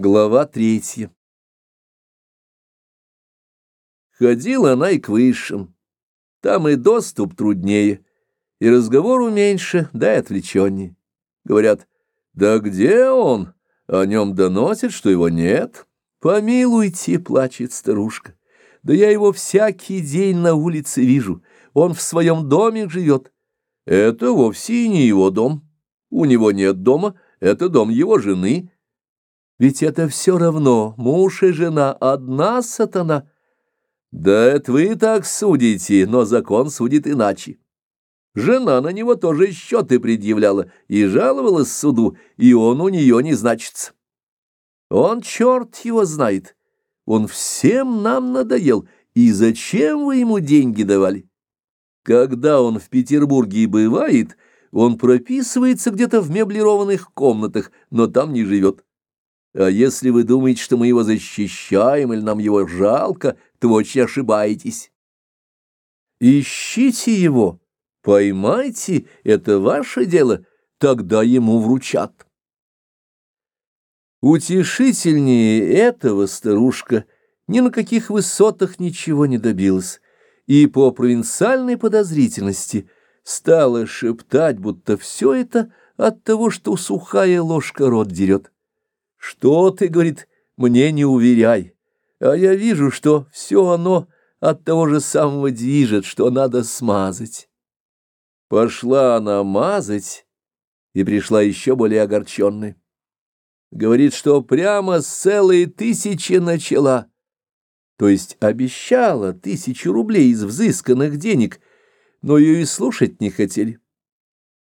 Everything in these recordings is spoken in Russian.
Глава третья Ходила она и к высшим. Там и доступ труднее, и разговору меньше, да и отвлеченнее. Говорят, да где он? О нем доносят, что его нет. Помилуйте, плачет старушка. Да я его всякий день на улице вижу. Он в своем доме живет. Это вовсе не его дом. У него нет дома, это дом его жены. Ведь это все равно, муж и жена, одна сатана. Да это вы так судите, но закон судит иначе. Жена на него тоже счеты предъявляла и жаловалась суду, и он у нее не значится. Он черт его знает. Он всем нам надоел, и зачем вы ему деньги давали? Когда он в Петербурге бывает, он прописывается где-то в меблированных комнатах, но там не живет. А если вы думаете, что мы его защищаем или нам его жалко, то очень ошибаетесь. Ищите его, поймайте, это ваше дело, тогда ему вручат. Утешительнее этого старушка ни на каких высотах ничего не добилась, и по провинциальной подозрительности стала шептать, будто все это от того, что сухая ложка рот дерет. «Что ты, — говорит, — мне не уверяй, а я вижу, что все оно от того же самого движет, что надо смазать». Пошла она мазать и пришла еще более огорченной. Говорит, что прямо с целой тысячи начала, то есть обещала тысячу рублей из взысканных денег, но ее и слушать не хотели.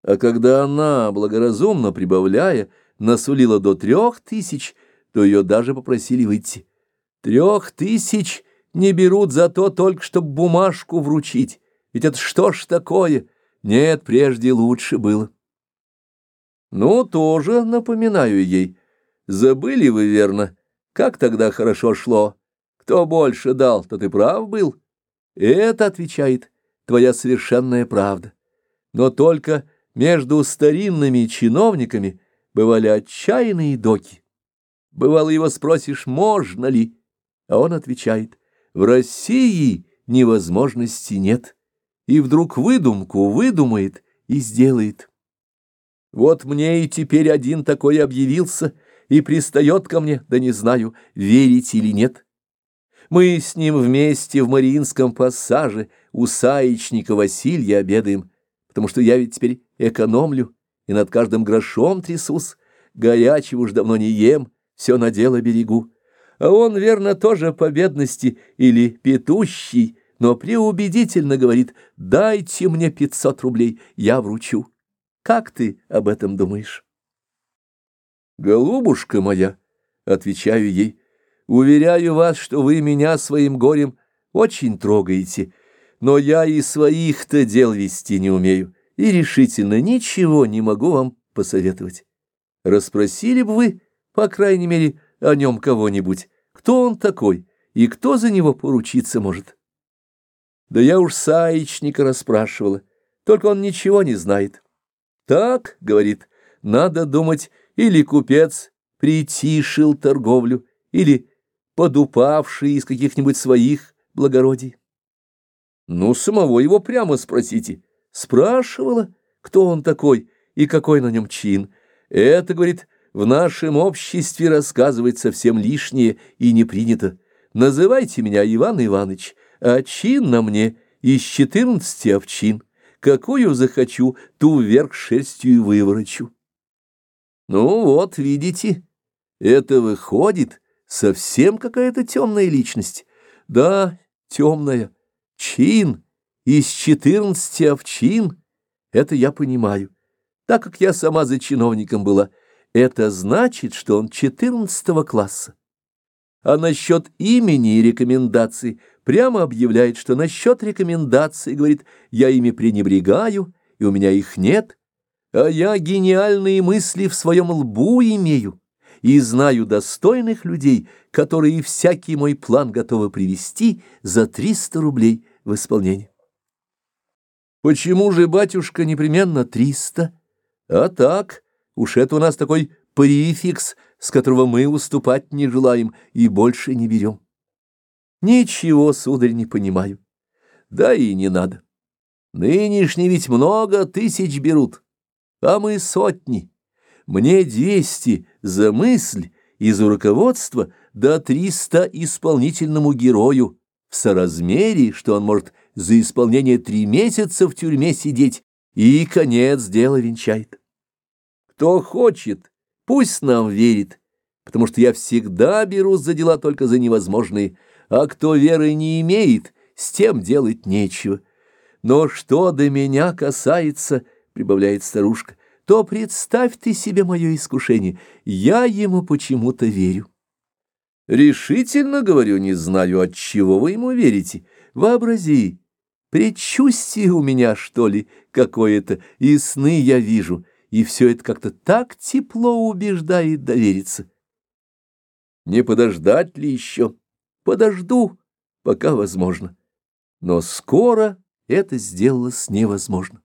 А когда она, благоразумно прибавляя, насулила до трех тысяч, то ее даже попросили выйти. Трех тысяч не берут за то только, чтобы бумажку вручить. Ведь это что ж такое? Нет, прежде лучше было. Ну, тоже напоминаю ей. Забыли вы, верно, как тогда хорошо шло. Кто больше дал, тот и прав был. Это, отвечает, твоя совершенная правда. Но только между старинными чиновниками бывали отчаянные доки. Бывало, его спросишь, можно ли, а он отвечает, в России невозможности нет, и вдруг выдумку выдумает и сделает. Вот мне и теперь один такой объявился и пристает ко мне, да не знаю, верить или нет. Мы с ним вместе в Мариинском пассаже у Саечника Василья обедаем, потому что я ведь теперь экономлю, и над каждым грошом трясусь, горячего уж давно не ем, все на дело берегу. А он, верно, тоже по бедности или петущий, но преубедительно говорит, дайте мне пятьсот рублей, я вручу. Как ты об этом думаешь? Голубушка моя, отвечаю ей, уверяю вас, что вы меня своим горем очень трогаете, но я и своих-то дел вести не умею и решительно ничего не могу вам посоветовать. Расспросили бы вы, по крайней мере, о нем кого-нибудь, кто он такой и кто за него поручиться может. Да я уж Саечника расспрашивала, только он ничего не знает. Так, говорит, надо думать, или купец притишил торговлю, или подупавший из каких-нибудь своих благородий. Ну, самого его прямо спросите. Спрашивала, кто он такой и какой на нем чин. Это, говорит, в нашем обществе рассказывать совсем лишнее и не принято. Называйте меня Иван Иванович, а чин на мне из четырнадцати овчин. Какую захочу, ту вверх шерстью и выворочу. Ну вот, видите, это выходит совсем какая-то темная личность. Да, темная. Чин из четырнадцати овчин, это я понимаю, так как я сама за чиновником была. Это значит, что он четырнадцатого класса. А насчет имени и рекомендаций прямо объявляет, что насчет рекомендаций, говорит, я ими пренебрегаю, и у меня их нет, а я гениальные мысли в своем лбу имею и знаю достойных людей, которые всякий мой план готовы привести за триста рублей в исполнение. Почему же, батюшка, непременно триста? А так, уж это у нас такой префикс, с которого мы уступать не желаем и больше не берем. Ничего, сударь, не понимаю. Да и не надо. Нынешний ведь много тысяч берут, а мы сотни. Мне двести за мысль и за руководство, да триста исполнительному герою в соразмерии, что он может за исполнение три месяца в тюрьме сидеть, и конец дела венчает. Кто хочет, Пусть нам верит, потому что я всегда берусь за дела только за невозможные, а кто веры не имеет, с тем делать нечего. Но что до меня касается, — прибавляет старушка, — то представь ты себе мое искушение, я ему почему-то верю. Решительно, говорю, не знаю, от чего вы ему верите. Вообрази, предчувствие у меня, что ли, какое-то, и сны я вижу — и все это как-то так тепло убеждает довериться. Не подождать ли еще? Подожду, пока возможно. Но скоро это сделалось невозможно.